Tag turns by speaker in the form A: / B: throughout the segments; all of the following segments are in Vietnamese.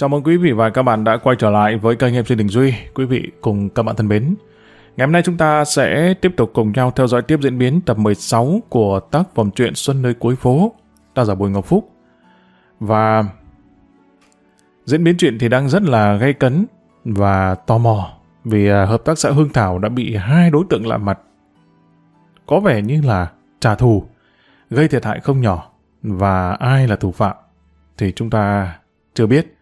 A: Chào mừng quý vị và các bạn đã quay trở lại với kênh MC Đình Duy. Quý vị cùng các bạn thân mến. Ngày hôm nay chúng ta sẽ tiếp tục cùng nhau theo dõi tiếp diễn biến tập 16 của tác phẩm truyện Xuân nơi cuối phố, tác giả Bùi Ngọc Phúc. Và diễn biến truyện thì đang rất là gây cấn và tò mò vì à, hợp tác xã Hương Thảo đã bị hai đối tượng lạ mặt có vẻ như là trả thù, gây thiệt hại không nhỏ và ai là thủ phạm thì chúng ta chưa biết.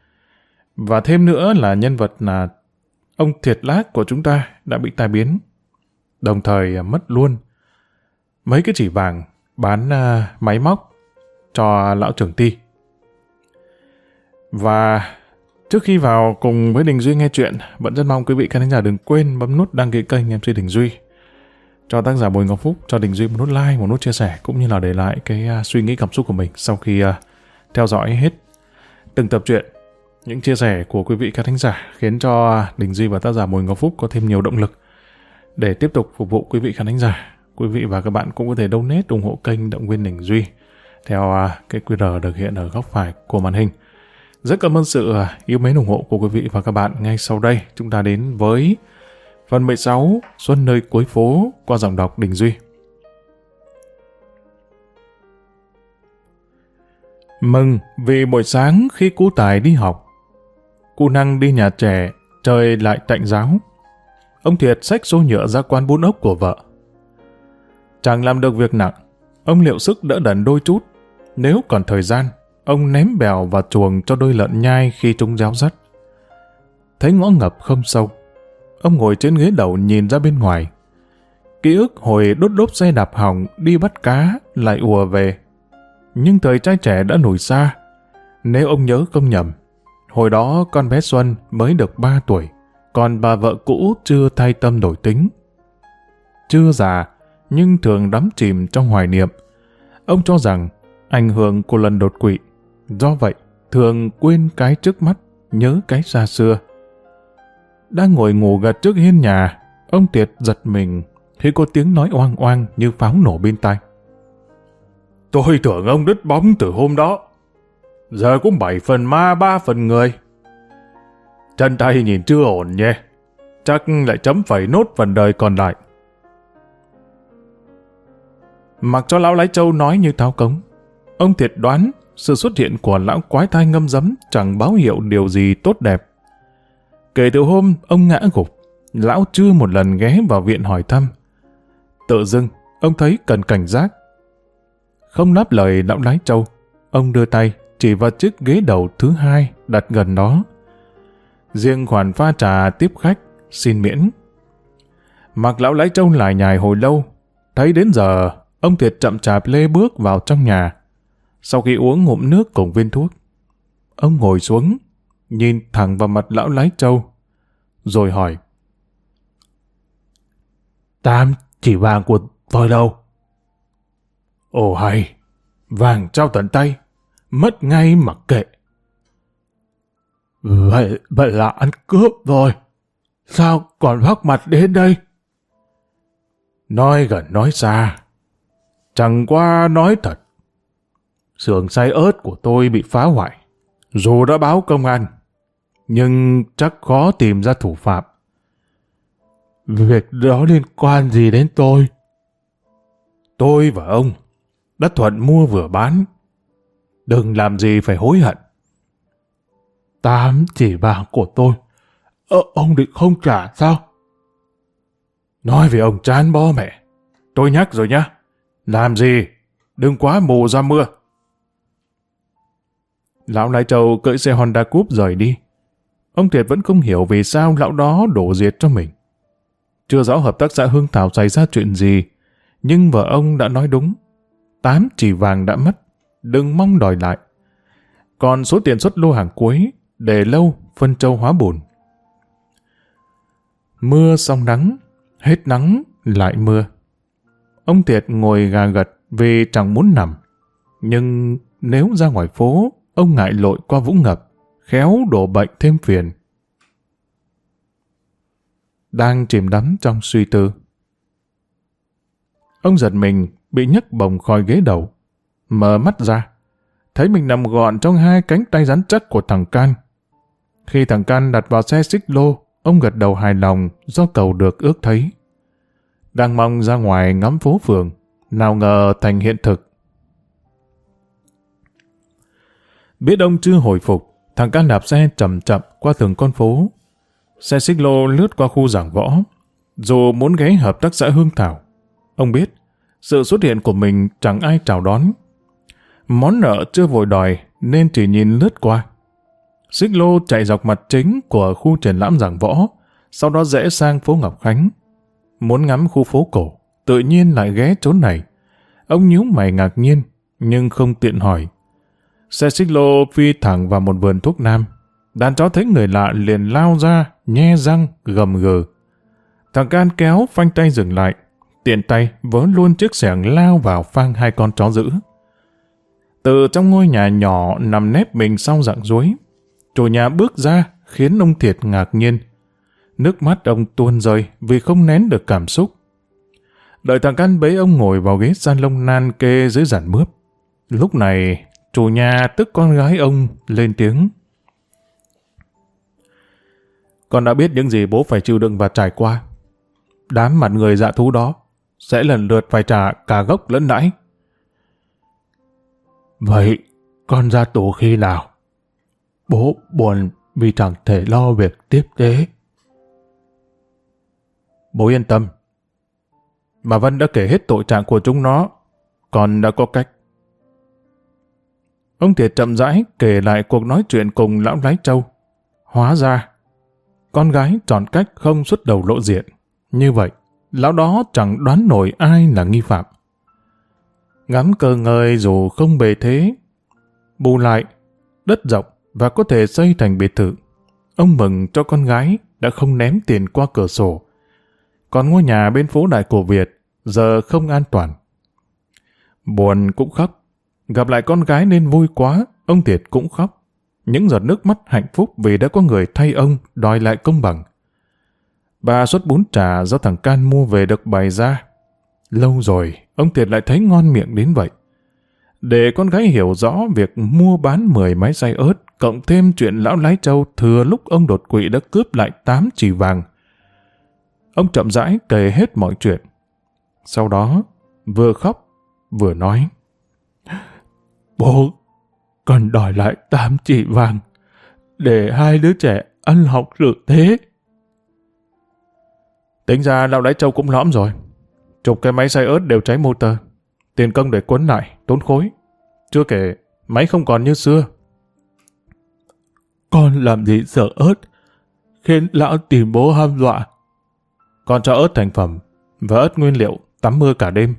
A: Và thêm nữa là nhân vật là ông thiệt lác của chúng ta đã bị tai biến. Đồng thời mất luôn mấy cái chỉ vàng bán à, máy móc cho lão trưởng ty. Và trước khi vào cùng với Đình Duy nghe chuyện, vẫn rất mong quý vị khán giả đừng quên bấm nút đăng ký kênh MC Đình Duy. Cho tác giả Bùi Ngọc Phúc, cho Đình Duy một nút like, một nút chia sẻ, cũng như là để lại cái uh, suy nghĩ cảm xúc của mình sau khi uh, theo dõi hết từng tập truyện những chia sẻ của quý vị khán thính giả khiến cho à, Đình Duy và tác giả Bùi Ngọc Phúc có thêm nhiều động lực để tiếp tục phục vụ quý vị khán thính giả. Quý vị và các bạn cũng có thể donate ủng hộ kênh Động viên Đình Duy theo cái QR được hiện ở góc phải của màn hình. Rất cảm ơn sự à, yêu mến ủng hộ của quý vị và các bạn. Ngay sau đây chúng ta đến với phần 16 Xuân nơi cuối phố qua giọng đọc Đình Duy. Mừng vì buổi sáng khi cú tài đi học, Cụ năng đi nhà trẻ, trời lại tạnh giáo. Ông Thiệt xách xô nhựa ra quán bún ốc của vợ. chàng làm được việc nặng, ông liệu sức đỡ đần đôi chút. Nếu còn thời gian, ông ném bèo vào chuồng cho đôi lợn nhai khi chúng réo rắt. Thấy ngõ ngập không sâu, ông ngồi trên ghế đầu nhìn ra bên ngoài. Ký ức hồi đốt đốt xe đạp hỏng đi bắt cá lại ùa về. Nhưng thời trai trẻ đã nổi xa. Nếu ông nhớ không nhầm, Hồi đó con bé Xuân mới được 3 tuổi, còn bà vợ cũ chưa thay tâm đổi tính. Chưa già, nhưng thường đắm chìm trong hoài niệm. Ông cho rằng ảnh hưởng của lần đột quỵ. Do vậy, thường quên cái trước mắt, nhớ cái xa xưa. Đang ngồi ngủ gật trước hiên nhà, ông Tiệt giật mình khi có tiếng nói oang oang như pháo nổ bên tai. Tôi tưởng ông đứt bóng từ hôm đó. Giờ cũng bảy phần ma ba phần người. Chân tay nhìn chưa ổn nhé. Chắc lại chấm phẩy nốt phần đời còn lại. Mặc cho lão lái châu nói như tháo cống. Ông thiệt đoán sự xuất hiện của lão quái thai ngâm dấm chẳng báo hiệu điều gì tốt đẹp. Kể từ hôm ông ngã gục, lão chưa một lần ghé vào viện hỏi thăm. Tự dưng, ông thấy cần cảnh giác. Không đáp lời lão lái trâu, ông đưa tay chỉ vào chiếc ghế đầu thứ hai đặt gần đó. Riêng khoản pha trà tiếp khách, xin miễn. Mặc lão lái trâu lại nhài hồi lâu, thấy đến giờ, ông Thiệt chậm chạp lê bước vào trong nhà. Sau khi uống ngụm nước cùng viên thuốc, ông ngồi xuống, nhìn thẳng vào mặt lão lái trâu, rồi hỏi. Tam chỉ vàng của tôi đâu? Ồ hay, vàng trao tận tay, mất ngay mặc kệ. Vậy, vậy là ăn cướp rồi. Sao còn vác mặt đến đây? Nói gần nói xa. Chẳng qua nói thật. Sườn xay ớt của tôi bị phá hoại. Dù đã báo công an, nhưng chắc khó tìm ra thủ phạm. Việc đó liên quan gì đến tôi? Tôi và ông đã thuận mua vừa bán Đừng làm gì phải hối hận. Tám chỉ vàng của tôi. Ờ, ông định không trả sao? Nói về ông chán bó mẹ. Tôi nhắc rồi nhá. Làm gì? Đừng quá mù ra mưa. Lão Lai Châu cưỡi xe Honda Coupe rời đi. Ông Thiệt vẫn không hiểu vì sao lão đó đổ diệt cho mình. Chưa rõ hợp tác xã Hương Thảo xảy ra chuyện gì, nhưng vợ ông đã nói đúng. Tám chỉ vàng đã mất đừng mong đòi lại. Còn số tiền xuất lô hàng cuối, để lâu phân châu hóa bùn. Mưa xong nắng, hết nắng lại mưa. Ông Tiệt ngồi gà gật vì chẳng muốn nằm. Nhưng nếu ra ngoài phố, ông ngại lội qua vũng ngập, khéo đổ bệnh thêm phiền. đang chìm đắm trong suy tư. Ông giật mình, bị nhấc bồng khỏi ghế đầu. Mở mắt ra, thấy mình nằm gọn trong hai cánh tay rắn chắc của thằng Can. Khi thằng Can đặt vào xe xích lô, ông gật đầu hài lòng do cầu được ước thấy. Đang mong ra ngoài ngắm phố phường, nào ngờ thành hiện thực. Biết ông chưa hồi phục, thằng Can đạp xe chậm chậm qua từng con phố. Xe xích lô lướt qua khu giảng võ. Dù muốn ghé hợp tác xã Hương Thảo, ông biết sự xuất hiện của mình chẳng ai chào đón. Món nợ chưa vội đòi nên chỉ nhìn lướt qua. Xích lô chạy dọc mặt chính của khu triển lãm giảng võ, sau đó rẽ sang phố Ngọc Khánh. Muốn ngắm khu phố cổ, tự nhiên lại ghé chỗ này. Ông nhíu mày ngạc nhiên, nhưng không tiện hỏi. Xe xích lô phi thẳng vào một vườn thuốc nam. Đàn chó thấy người lạ liền lao ra, nhe răng, gầm gừ. Thằng can kéo phanh tay dừng lại, tiện tay vớ luôn chiếc xẻng lao vào phang hai con chó dữ. Từ trong ngôi nhà nhỏ nằm nép mình sau dạng dối, chủ nhà bước ra khiến ông Thiệt ngạc nhiên. Nước mắt ông tuôn rơi vì không nén được cảm xúc. Đợi thằng Can bế ông ngồi vào ghế salon nan kê dưới giản mướp. Lúc này, chủ nhà tức con gái ông lên tiếng. Con đã biết những gì bố phải chịu đựng và trải qua. Đám mặt người dạ thú đó sẽ lần lượt phải trả cả gốc lẫn lãi. Vậy, con ra tù khi nào? Bố buồn vì chẳng thể lo việc tiếp tế. Bố yên tâm. Mà Vân đã kể hết tội trạng của chúng nó, còn đã có cách. Ông Thiệt chậm rãi kể lại cuộc nói chuyện cùng lão lái trâu Hóa ra, con gái chọn cách không xuất đầu lộ diện. Như vậy, lão đó chẳng đoán nổi ai là nghi phạm. Ngắm cờ ngời dù không bề thế. Bù lại, đất rộng và có thể xây thành biệt thự. Ông mừng cho con gái đã không ném tiền qua cửa sổ. Còn ngôi nhà bên phố Đại Cổ Việt giờ không an toàn. Buồn cũng khóc. Gặp lại con gái nên vui quá, ông thiệt cũng khóc. Những giọt nước mắt hạnh phúc vì đã có người thay ông đòi lại công bằng. Ba suất bún trà do thằng Can mua về được bày ra. Lâu rồi, ông thiệt lại thấy ngon miệng đến vậy. Để con gái hiểu rõ việc mua bán 10 máy xay ớt, cộng thêm chuyện lão lái châu thừa lúc ông đột quỵ đã cướp lại 8 chỉ vàng. Ông chậm rãi kể hết mọi chuyện. Sau đó, vừa khóc, vừa nói. Bố, cần đòi lại 8 chỉ vàng, để hai đứa trẻ ăn học sự thế. Tính ra lão lái châu cũng lõm rồi. Chục cái máy xay ớt đều cháy motor. Tiền công để quấn lại, tốn khối. Chưa kể, máy không còn như xưa. Con làm gì sợ ớt, khiến lão tìm bố ham dọa. Con cho ớt thành phẩm và ớt nguyên liệu tắm mưa cả đêm.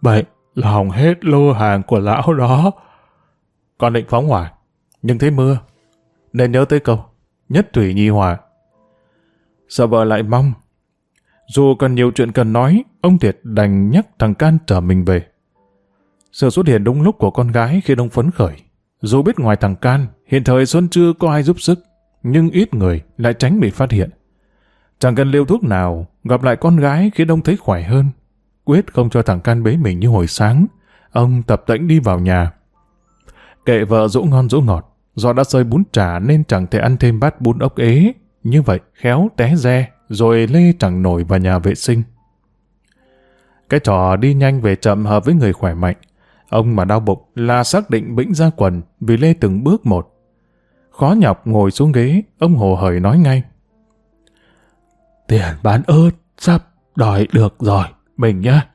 A: Vậy là hỏng hết lô hàng của lão đó. Con định phóng hỏa, nhưng thấy mưa, nên nhớ tới câu, nhất thủy nhi hòa. Sợ vợ lại mong. Dù còn nhiều chuyện cần nói, ông Thiệt đành nhắc thằng Can trở mình về. Sự xuất hiện đúng lúc của con gái khi ông phấn khởi. Dù biết ngoài thằng Can, hiện thời Xuân chưa có ai giúp sức, nhưng ít người lại tránh bị phát hiện. Chẳng cần liều thuốc nào, gặp lại con gái khiến ông thấy khỏe hơn. Quyết không cho thằng Can bế mình như hồi sáng. Ông tập tễnh đi vào nhà. Kệ vợ dỗ ngon dỗ ngọt, do đã sơi bún trà nên chẳng thể ăn thêm bát bún ốc ế. Như vậy, khéo té re, rồi lê chẳng nổi vào nhà vệ sinh. Cái trò đi nhanh về chậm hợp với người khỏe mạnh. Ông mà đau bụng là xác định bĩnh ra quần vì lê từng bước một. Khó nhọc ngồi xuống ghế, ông hồ hởi nói ngay. Tiền bán ớt sắp đòi được rồi, mình nhá.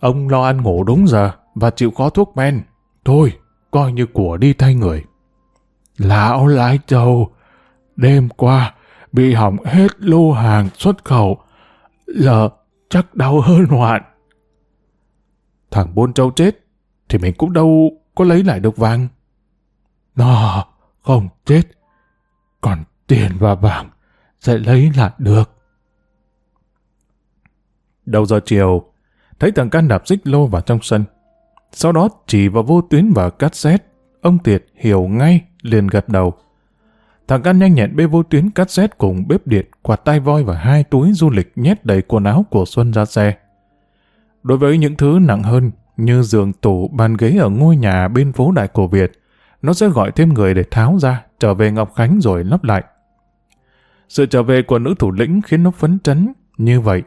A: Ông lo ăn ngủ đúng giờ và chịu khó thuốc men. Thôi, coi như của đi thay người. Lão lái trâu, đêm qua bị hỏng hết lô hàng xuất khẩu. Giờ chắc đau hơn hoạn. Thằng buôn trâu chết, thì mình cũng đâu có lấy lại được vàng. Nó không chết, còn tiền và vàng sẽ lấy lại được. Đầu giờ chiều, thấy thằng can đạp xích lô vào trong sân. Sau đó chỉ vào vô tuyến và cassette, ông Tiệt hiểu ngay, liền gật đầu. Thằng Can nhanh nhẹn bê vô tuyến cassette cùng bếp điện, quạt tay voi và hai túi du lịch nhét đầy quần áo của Xuân ra xe. Đối với những thứ nặng hơn như giường tủ, bàn ghế ở ngôi nhà bên phố Đại Cổ Việt, nó sẽ gọi thêm người để tháo ra, trở về Ngọc Khánh rồi lắp lại. Sự trở về của nữ thủ lĩnh khiến nó phấn chấn như vậy.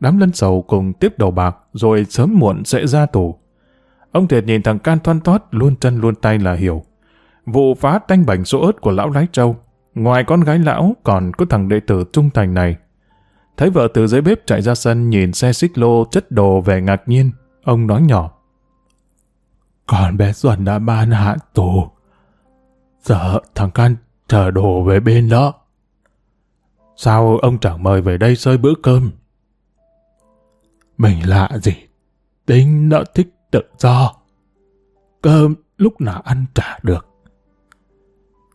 A: Đám lân sầu cùng tiếp đầu bạc rồi sớm muộn sẽ ra tù. Ông Thiệt nhìn thằng Can thoăn thoát luôn chân luôn tay là hiểu. Vụ phá tanh bảnh số ớt của lão lái trâu, ngoài con gái lão còn có thằng đệ tử trung thành này. Thấy vợ từ dưới bếp chạy ra sân nhìn xe xích lô chất đồ về ngạc nhiên, ông nói nhỏ. Còn bé Xuân đã ban hạn tù. Giờ thằng Can chờ đồ về bên đó. Sao ông chẳng mời về đây sơi bữa cơm? Mình lạ gì? Tính nó thích tự do. Cơm lúc nào ăn trả được.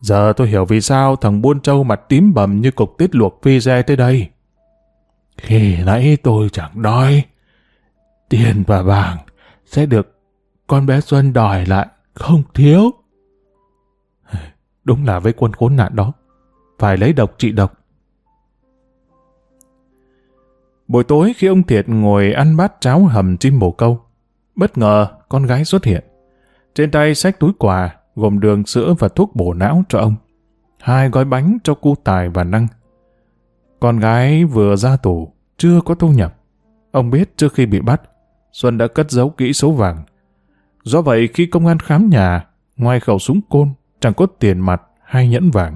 A: Giờ tôi hiểu vì sao thằng buôn trâu mặt tím bầm như cục tiết luộc phi xe tới đây. Khi nãy tôi chẳng nói, tiền và vàng sẽ được con bé Xuân đòi lại, không thiếu. Đúng là với quân khốn nạn đó, phải lấy độc trị độc. Buổi tối khi ông Thiệt ngồi ăn bát cháo hầm chim bồ câu, bất ngờ con gái xuất hiện. Trên tay xách túi quà, gồm đường sữa và thuốc bổ não cho ông. Hai gói bánh cho cu tài và năng. Con gái vừa ra tù, chưa có thu nhập. Ông biết trước khi bị bắt, Xuân đã cất giấu kỹ số vàng. Do vậy khi công an khám nhà, ngoài khẩu súng côn, chẳng có tiền mặt hay nhẫn vàng.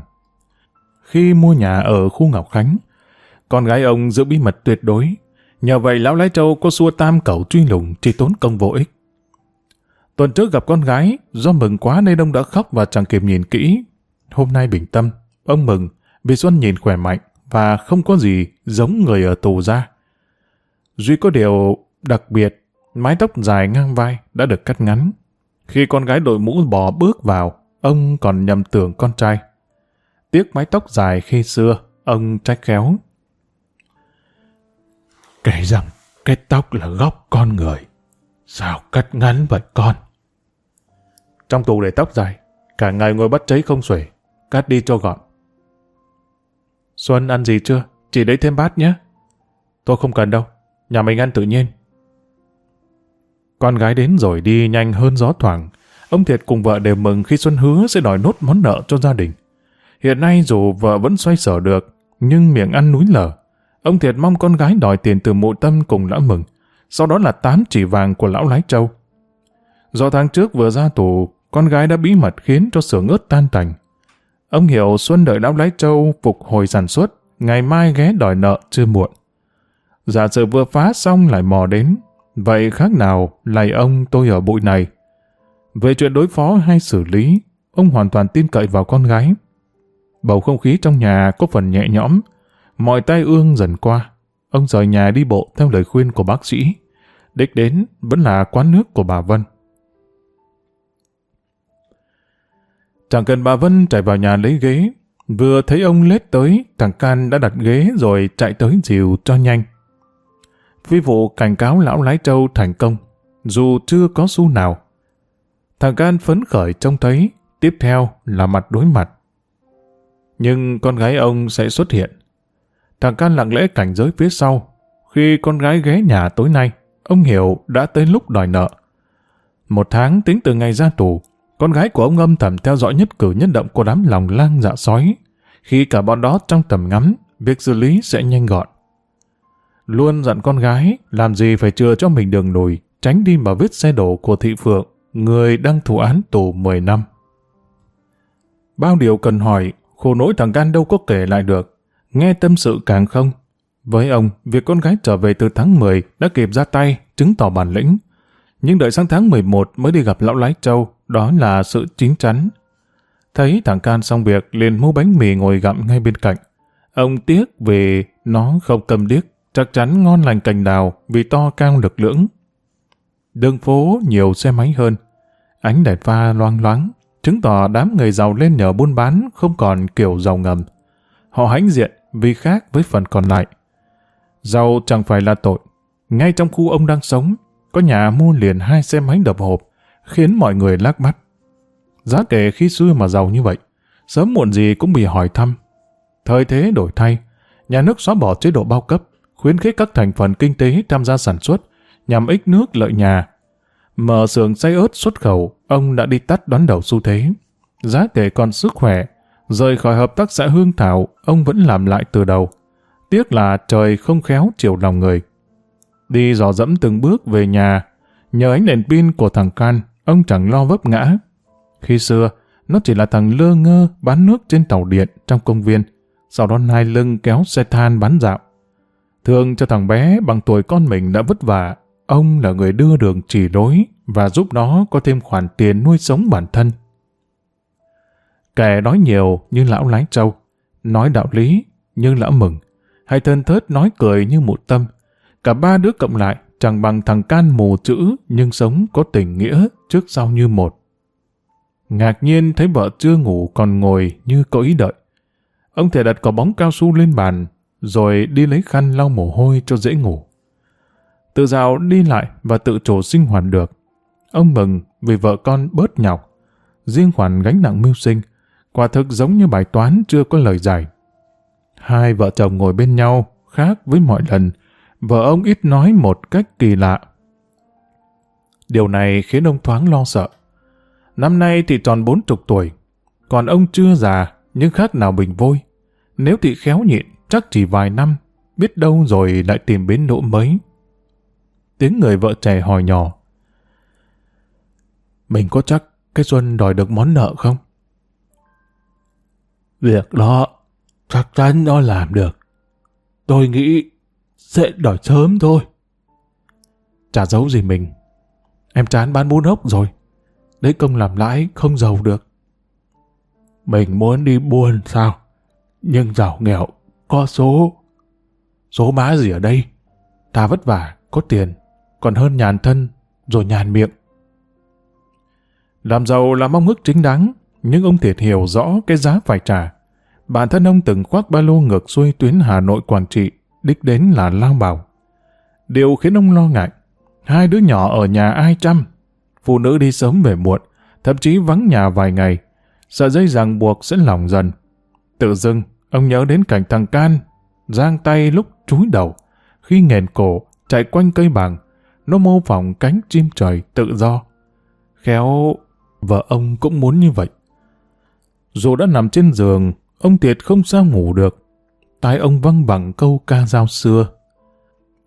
A: Khi mua nhà ở khu Ngọc Khánh, con gái ông giữ bí mật tuyệt đối. Nhờ vậy lão lái trâu có xua tam cẩu truy lùng chỉ tốn công vô ích. Tuần trước gặp con gái, do mừng quá nên ông đã khóc và chẳng kịp nhìn kỹ. Hôm nay bình tâm, ông mừng vì Xuân nhìn khỏe mạnh và không có gì giống người ở tù ra. Duy có điều đặc biệt, mái tóc dài ngang vai đã được cắt ngắn. Khi con gái đội mũ bò bước vào, ông còn nhầm tưởng con trai. Tiếc mái tóc dài khi xưa, ông trách khéo. Kể rằng cái tóc là góc con người. Sao cắt ngắn vậy con? Trong tù để tóc dài, cả ngày ngồi bắt cháy không xuể, cắt đi cho gọn. Xuân ăn gì chưa? Chỉ lấy thêm bát nhé. Tôi không cần đâu, nhà mình ăn tự nhiên. Con gái đến rồi đi nhanh hơn gió thoảng. Ông Thiệt cùng vợ đều mừng khi Xuân hứa sẽ đòi nốt món nợ cho gia đình. Hiện nay dù vợ vẫn xoay sở được, nhưng miệng ăn núi lở. Ông Thiệt mong con gái đòi tiền từ mụ tâm cùng lão mừng. Sau đó là tám chỉ vàng của lão lái trâu. Do tháng trước vừa ra tù, con gái đã bí mật khiến cho xưởng ớt tan tành. Ông hiểu Xuân đợi lão lái trâu phục hồi sản xuất, ngày mai ghé đòi nợ chưa muộn. Giả sử vừa phá xong lại mò đến, vậy khác nào lạy ông tôi ở bụi này. Về chuyện đối phó hay xử lý, ông hoàn toàn tin cậy vào con gái. Bầu không khí trong nhà có phần nhẹ nhõm, mọi tai ương dần qua. Ông rời nhà đi bộ theo lời khuyên của bác sĩ. Đích đến vẫn là quán nước của bà Vân. Chẳng cần bà Vân chạy vào nhà lấy ghế. Vừa thấy ông lết tới, thằng Can đã đặt ghế rồi chạy tới dìu cho nhanh. Phi vụ cảnh cáo lão lái trâu thành công, dù chưa có xu nào. Thằng Can phấn khởi trông thấy, tiếp theo là mặt đối mặt. Nhưng con gái ông sẽ xuất hiện. Thằng Can lặng lẽ cảnh giới phía sau. Khi con gái ghé nhà tối nay, ông hiểu đã tới lúc đòi nợ. Một tháng tính từ ngày ra tù, con gái của ông âm thầm theo dõi nhất cử nhất động của đám lòng lang dạ sói. Khi cả bọn đó trong tầm ngắm, việc xử lý sẽ nhanh gọn. Luôn dặn con gái, làm gì phải chừa cho mình đường lùi, tránh đi vào vết xe đổ của thị phượng, người đang thụ án tù 10 năm. Bao điều cần hỏi, khổ nỗi thằng can đâu có kể lại được. Nghe tâm sự càng không. Với ông, việc con gái trở về từ tháng 10 đã kịp ra tay, chứng tỏ bản lĩnh. Nhưng đợi sang tháng 11 mới đi gặp lão lái châu, đó là sự chín chắn. Thấy thằng Can xong việc liền mua bánh mì ngồi gặm ngay bên cạnh. Ông tiếc vì nó không cầm điếc, chắc chắn ngon lành cành đào vì to cao lực lưỡng. Đường phố nhiều xe máy hơn. Ánh đèn pha loang loáng, chứng tỏ đám người giàu lên nhờ buôn bán không còn kiểu giàu ngầm. Họ hãnh diện vì khác với phần còn lại. Giàu chẳng phải là tội. Ngay trong khu ông đang sống, có nhà mua liền hai xe máy đập hộp, khiến mọi người lắc mắt. Giá kể khi xưa mà giàu như vậy, sớm muộn gì cũng bị hỏi thăm. Thời thế đổi thay, nhà nước xóa bỏ chế độ bao cấp, khuyến khích các thành phần kinh tế tham gia sản xuất nhằm ích nước lợi nhà. Mở xưởng xay ớt xuất khẩu, ông đã đi tắt đón đầu xu thế. Giá kể còn sức khỏe, rời khỏi hợp tác xã Hương Thảo, ông vẫn làm lại từ đầu. Tiếc là trời không khéo chiều lòng người. Đi dò dẫm từng bước về nhà, nhờ ánh đèn pin của thằng Can, ông chẳng lo vấp ngã. Khi xưa, nó chỉ là thằng lơ ngơ bán nước trên tàu điện trong công viên, sau đó nai lưng kéo xe than bán dạo. Thường cho thằng bé bằng tuổi con mình đã vất vả, ông là người đưa đường chỉ lối và giúp nó có thêm khoản tiền nuôi sống bản thân. Kẻ nói nhiều như lão lái trâu, nói đạo lý như lão mừng, hay thân thớt nói cười như một tâm. Cả ba đứa cộng lại chẳng bằng thằng can mù chữ nhưng sống có tình nghĩa trước sau như một. Ngạc nhiên thấy vợ chưa ngủ còn ngồi như có ý đợi. Ông thể đặt quả bóng cao su lên bàn, rồi đi lấy khăn lau mồ hôi cho dễ ngủ. Tự dạo đi lại và tự chủ sinh hoạt được. Ông mừng vì vợ con bớt nhọc. Riêng khoản gánh nặng mưu sinh, quả thực giống như bài toán chưa có lời giải. Hai vợ chồng ngồi bên nhau, khác với mọi lần, vợ ông ít nói một cách kỳ lạ. Điều này khiến ông thoáng lo sợ. Năm nay thì tròn bốn chục tuổi, còn ông chưa già, nhưng khác nào bình vôi. Nếu thị khéo nhịn, chắc chỉ vài năm, biết đâu rồi lại tìm bến đỗ mới. Tiếng người vợ trẻ hỏi nhỏ. Mình có chắc cái Xuân đòi được món nợ không?
B: Việc đó chắc chắn nó làm được. Tôi nghĩ sẽ đòi sớm thôi.
A: Chả giấu gì mình. Em chán bán bún ốc rồi. Đấy công làm lãi không giàu được.
B: Mình muốn đi buôn sao? Nhưng giàu nghèo có số.
A: Số má gì ở đây? Ta vất vả, có tiền, còn hơn nhàn thân, rồi nhàn miệng. Làm giàu là mong ước chính đáng, nhưng ông Thiệt hiểu rõ cái giá phải trả. Bản thân ông từng khoác ba lô ngược xuôi tuyến Hà Nội Quảng Trị, đích đến là Lao Bảo. Điều khiến ông lo ngại, hai đứa nhỏ ở nhà ai chăm, phụ nữ đi sớm về muộn, thậm chí vắng nhà vài ngày, sợ dây ràng buộc sẽ lỏng dần. Tự dưng, ông nhớ đến cảnh thằng Can, giang tay lúc chúi đầu, khi nghèn cổ, chạy quanh cây bằng, nó mô phỏng cánh chim trời tự do. Khéo, vợ ông cũng muốn như vậy. Dù đã nằm trên giường, ông Tiệt không sao ngủ được. Tai ông văng bằng câu ca dao xưa.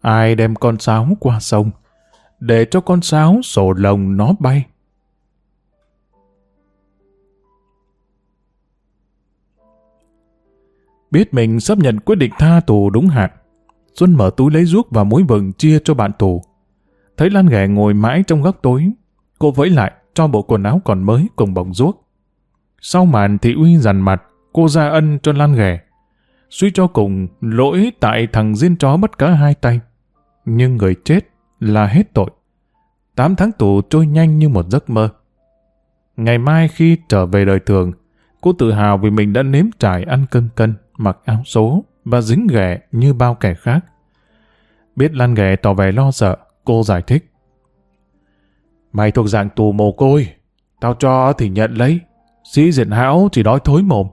A: Ai đem con sáo qua sông, để cho con sáo sổ lồng nó bay. Biết mình sắp nhận quyết định tha tù đúng hạn, Xuân mở túi lấy ruốc và muối vừng chia cho bạn tù. Thấy Lan ghẻ ngồi mãi trong góc tối, cô vẫy lại cho bộ quần áo còn mới cùng bồng ruốc. Sau màn thị uy dằn mặt, cô ra ân cho Lan ghẻ. Suy cho cùng, lỗi tại thằng diên chó bất cả hai tay. Nhưng người chết là hết tội. Tám tháng tù trôi nhanh như một giấc mơ. Ngày mai khi trở về đời thường, cô tự hào vì mình đã nếm trải ăn cơm cân, mặc áo số và dính ghẻ như bao kẻ khác. Biết Lan ghẻ tỏ vẻ lo sợ, cô giải thích. Mày thuộc dạng tù mồ côi, tao cho thì nhận lấy, sĩ diện hão chỉ đói thối mồm.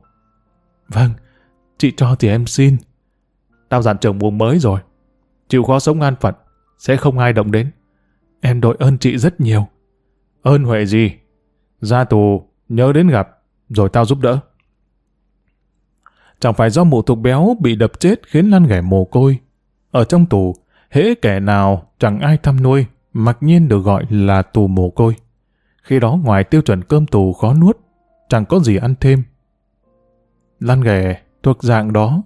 A: Vâng, chị cho thì em xin. Tao dặn chồng buồn mới rồi, chịu khó sống an phận, sẽ không ai động đến. Em đội ơn chị rất nhiều. Ơn huệ gì? Ra tù, nhớ đến gặp, rồi tao giúp đỡ. Chẳng phải do mụ thuộc béo bị đập chết khiến Lan ghẻ mồ côi. Ở trong tù, hễ kẻ nào chẳng ai thăm nuôi, mặc nhiên được gọi là tù mồ côi. Khi đó ngoài tiêu chuẩn cơm tù khó nuốt, chẳng có gì ăn thêm. Lan ghè thuộc dạng đó,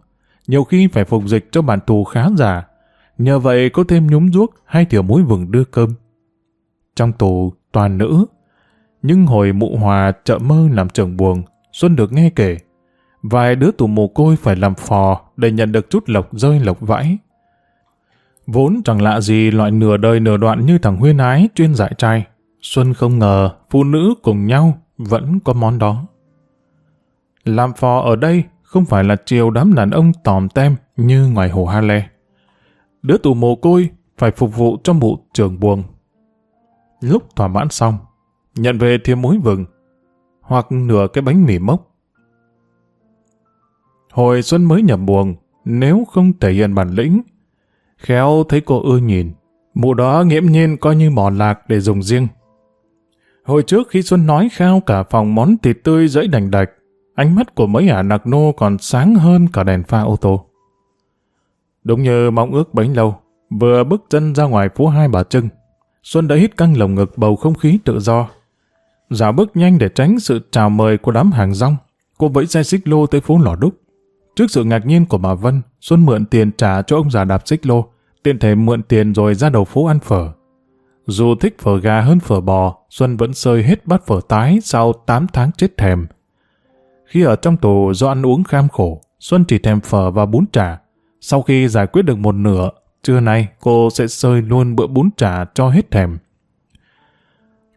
A: nhiều khi phải phục dịch cho bản tù khá giả, nhờ vậy có thêm nhúng ruốc hay tiểu muối vừng đưa cơm. Trong tù toàn nữ, nhưng hồi mụ hòa chợ mơ làm trưởng buồng, Xuân được nghe kể, vài đứa tù mồ côi phải làm phò để nhận được chút lộc rơi lộc vãi. Vốn chẳng lạ gì loại nửa đời nửa đoạn như thằng Huyên Ái chuyên dạy trai. Xuân không ngờ phụ nữ cùng nhau vẫn có món đó. Làm phò ở đây không phải là chiều đám đàn ông tòm tem như ngoài hồ Ha Lê. Đứa tù mồ côi phải phục vụ cho mụ trường buồng. Lúc thỏa mãn xong, nhận về thêm muối vừng hoặc nửa cái bánh mì mốc. Hồi Xuân mới nhập buồng, nếu không thể hiện bản lĩnh, khéo thấy cô ưa nhìn, mụ đó nghiễm nhiên coi như mò lạc để dùng riêng. Hồi trước khi Xuân nói khao cả phòng món thịt tươi dẫy đành đạch, ánh mắt của mấy ả nặc nô còn sáng hơn cả đèn pha ô tô. Đúng như mong ước bấy lâu, vừa bước chân ra ngoài phố Hai Bà Trưng, Xuân đã hít căng lồng ngực bầu không khí tự do. Dạo bước nhanh để tránh sự chào mời của đám hàng rong, cô vẫy xe xích lô tới phố Lò Đúc. Trước sự ngạc nhiên của bà Vân, Xuân mượn tiền trả cho ông già đạp xích lô, tiện thể mượn tiền rồi ra đầu phố ăn phở. Dù thích phở gà hơn phở bò, Xuân vẫn sơi hết bát phở tái sau 8 tháng chết thèm. Khi ở trong tù do ăn uống kham khổ, Xuân chỉ thèm phở và bún chả. Sau khi giải quyết được một nửa, trưa nay cô sẽ sơi luôn bữa bún chả cho hết thèm.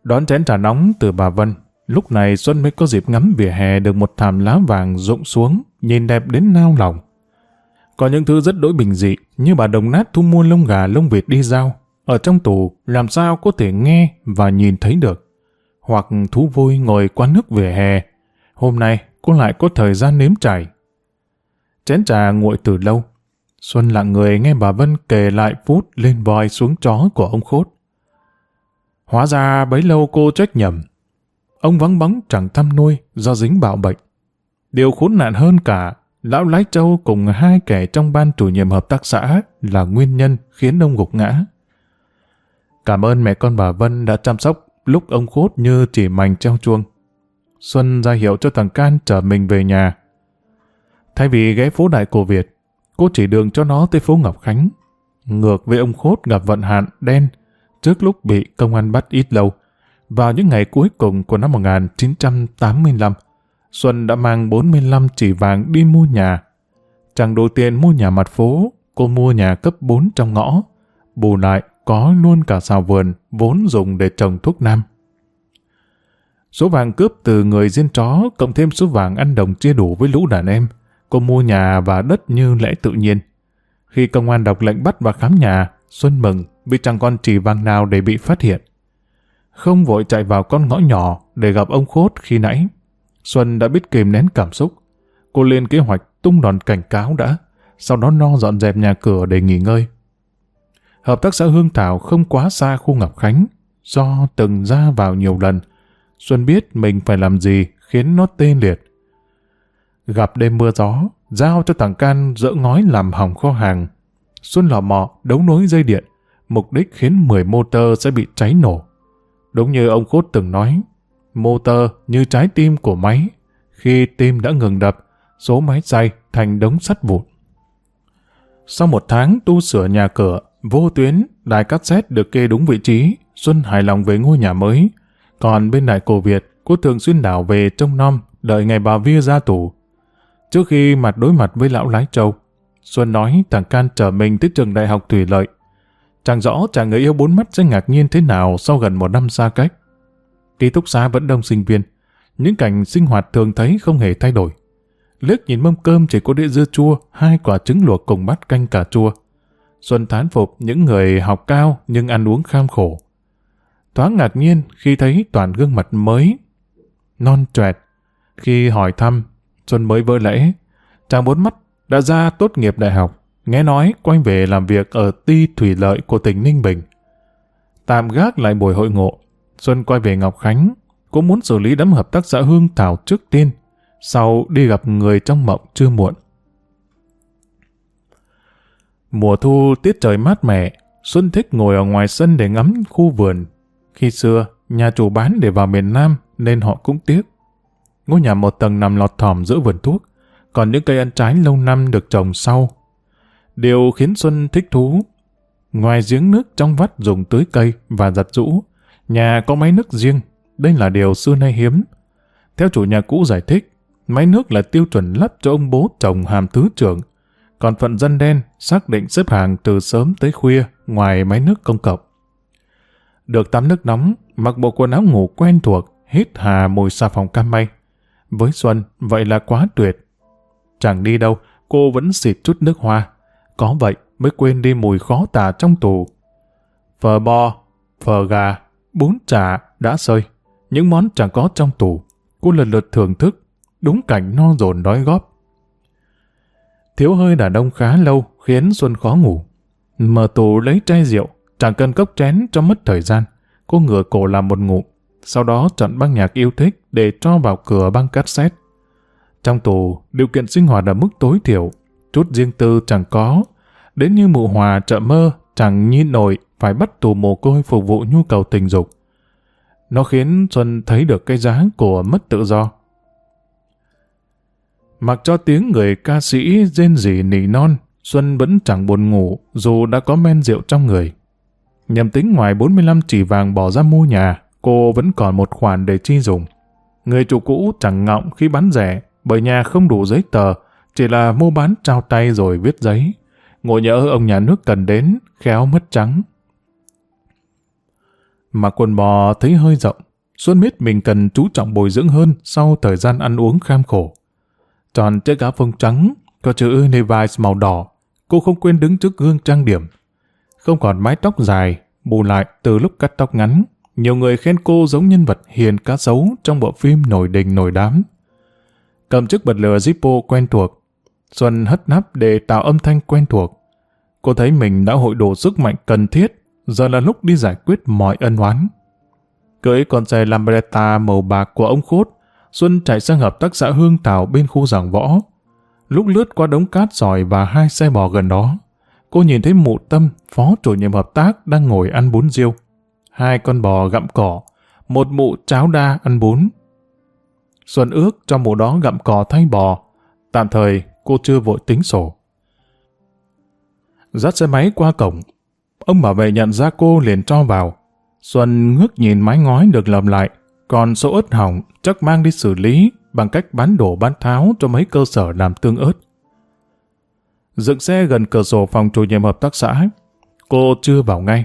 A: Đón chén trà nóng từ bà Vân, lúc này Xuân mới có dịp ngắm vỉa hè được một thảm lá vàng rụng xuống, nhìn đẹp đến nao lòng. Có những thứ rất đối bình dị, như bà đồng nát thu mua lông gà lông vịt đi giao, ở trong tù làm sao có thể nghe và nhìn thấy được. Hoặc thú vui ngồi quán nước vỉa hè. Hôm nay cô lại có thời gian nếm trải. Chén trà nguội từ lâu. Xuân lặng người nghe bà Vân kể lại phút lên voi xuống chó của ông Khốt. Hóa ra bấy lâu cô trách nhầm. Ông vắng bóng chẳng thăm nuôi do dính bạo bệnh. Điều khốn nạn hơn cả, Lão Lái Châu cùng hai kẻ trong ban chủ nhiệm hợp tác xã là nguyên nhân khiến ông gục ngã. Cảm ơn mẹ con bà Vân đã chăm sóc lúc ông khốt như chỉ mảnh treo chuông. Xuân ra hiệu cho thằng Can chở mình về nhà. Thay vì ghé phố Đại Cổ Việt, cô chỉ đường cho nó tới phố Ngọc Khánh. Ngược với ông khốt gặp vận hạn đen trước lúc bị công an bắt ít lâu. Vào những ngày cuối cùng của năm 1985, Xuân đã mang 45 chỉ vàng đi mua nhà. Chẳng đủ tiền mua nhà mặt phố, cô mua nhà cấp 4 trong ngõ. Bù lại, có luôn cả xào vườn, vốn dùng để trồng thuốc nam. Số vàng cướp từ người diên chó, cộng thêm số vàng ăn đồng chia đủ với lũ đàn em. Cô mua nhà và đất như lẽ tự nhiên. Khi công an đọc lệnh bắt và khám nhà, Xuân mừng vì chẳng còn chỉ vàng nào để bị phát hiện. Không vội chạy vào con ngõ nhỏ để gặp ông Khốt khi nãy. Xuân đã biết kìm nén cảm xúc. Cô lên kế hoạch tung đòn cảnh cáo đã, sau đó no dọn dẹp nhà cửa để nghỉ ngơi. Hợp tác xã Hương Thảo không quá xa khu Ngọc Khánh, do từng ra vào nhiều lần. Xuân biết mình phải làm gì khiến nó tê liệt. Gặp đêm mưa gió, giao cho thằng Can dỡ ngói làm hỏng kho hàng. Xuân lò mò đấu nối dây điện, mục đích khiến 10 motor sẽ bị cháy nổ. Đúng như ông cốt từng nói, motor như trái tim của máy. Khi tim đã ngừng đập, số máy say thành đống sắt vụn. Sau một tháng tu sửa nhà cửa, vô tuyến, đài cassette được kê đúng vị trí, Xuân hài lòng về ngôi nhà mới. Còn bên đại cổ Việt, cô thường xuyên đảo về trông nom, đợi ngày bà Via ra tù. Trước khi mặt đối mặt với lão lái trâu, Xuân nói thằng Can trở mình tới trường đại học Thủy Lợi. Chẳng rõ chàng người yêu bốn mắt sẽ ngạc nhiên thế nào sau gần một năm xa cách. Ký túc xá vẫn đông sinh viên. Những cảnh sinh hoạt thường thấy không hề thay đổi. Liếc nhìn mâm cơm chỉ có đĩa dưa chua, hai quả trứng luộc cùng bát canh cà chua. Xuân thán phục những người học cao nhưng ăn uống kham khổ. Thoáng ngạc nhiên khi thấy toàn gương mặt mới, non trẹt. Khi hỏi thăm, Xuân mới vỡ lẽ. Chàng bốn mắt đã ra tốt nghiệp đại học, nghe nói quay về làm việc ở ti thủy lợi của tỉnh Ninh Bình. Tạm gác lại buổi hội ngộ, Xuân quay về Ngọc Khánh, cũng muốn xử lý đám hợp tác xã Hương Thảo trước tiên, sau đi gặp người trong mộng chưa muộn. Mùa thu tiết trời mát mẻ, Xuân thích ngồi ở ngoài sân để ngắm khu vườn. Khi xưa, nhà chủ bán để vào miền Nam nên họ cũng tiếc. Ngôi nhà một tầng nằm lọt thỏm giữa vườn thuốc, còn những cây ăn trái lâu năm được trồng sau. Điều khiến Xuân thích thú, ngoài giếng nước trong vắt dùng tưới cây và giặt rũ, Nhà có máy nước riêng, đây là điều xưa nay hiếm. Theo chủ nhà cũ giải thích, máy nước là tiêu chuẩn lắp cho ông bố chồng hàm thứ trưởng, còn phận dân đen xác định xếp hàng từ sớm tới khuya ngoài máy nước công cộng. Được tắm nước nóng, mặc bộ quần áo ngủ quen thuộc, hít hà mùi xà phòng cam may. Với Xuân, vậy là quá tuyệt. Chẳng đi đâu, cô vẫn xịt chút nước hoa. Có vậy mới quên đi mùi khó tả trong tù. Phở bò, phở gà, bún chả đã sơi, những món chẳng có trong tủ. Cô lần lượt thưởng thức, đúng cảnh no dồn đói góp. Thiếu hơi đàn ông khá lâu khiến Xuân khó ngủ. Mở tủ lấy chai rượu, chẳng cần cốc chén cho mất thời gian. Cô ngửa cổ làm một ngụm, sau đó chọn băng nhạc yêu thích để cho vào cửa băng cassette. Trong tù, điều kiện sinh hoạt ở mức tối thiểu, chút riêng tư chẳng có. Đến như mụ hòa chợ mơ, chẳng nhìn nổi phải bắt tù mồ côi phục vụ nhu cầu tình dục. Nó khiến Xuân thấy được cái giá của mất tự do. Mặc cho tiếng người ca sĩ rên rỉ nỉ non, Xuân vẫn chẳng buồn ngủ dù đã có men rượu trong người. Nhầm tính ngoài 45 chỉ vàng bỏ ra mua nhà, cô vẫn còn một khoản để chi dùng. Người chủ cũ chẳng ngọng khi bán rẻ, bởi nhà không đủ giấy tờ, chỉ là mua bán trao tay rồi viết giấy. Ngộ nhỡ ông nhà nước cần đến, khéo mất trắng. Mà quần bò thấy hơi rộng, Xuân biết mình cần chú trọng bồi dưỡng hơn sau thời gian ăn uống kham khổ. Tròn chiếc áo phông trắng, có chữ Levi's màu đỏ, cô không quên đứng trước gương trang điểm. Không còn mái tóc dài, bù lại từ lúc cắt tóc ngắn, nhiều người khen cô giống nhân vật hiền cá sấu trong bộ phim nổi đình nổi đám. Cầm chiếc bật lửa Zippo quen thuộc, Xuân hất nắp để tạo âm thanh quen thuộc. Cô thấy mình đã hội đủ sức mạnh cần thiết, giờ là lúc đi giải quyết mọi ân oán. Cưỡi con xe Lambretta màu bạc của ông Khốt, Xuân chạy sang hợp tác xã Hương Thảo bên khu giảng võ. Lúc lướt qua đống cát sỏi và hai xe bò gần đó, cô nhìn thấy mụ tâm, phó chủ nhiệm hợp tác đang ngồi ăn bún riêu. Hai con bò gặm cỏ, một mụ cháo đa ăn bún. Xuân ước cho mụ đó gặm cỏ thay bò. Tạm thời, cô chưa vội tính sổ. Dắt xe máy qua cổng, ông bảo vệ nhận ra cô liền cho vào. Xuân ngước nhìn mái ngói được lầm lại, còn số ớt hỏng chắc mang đi xử lý bằng cách bán đổ bán tháo cho mấy cơ sở làm tương ớt. Dựng xe gần cửa sổ phòng chủ nhiệm hợp tác xã, cô chưa vào ngay.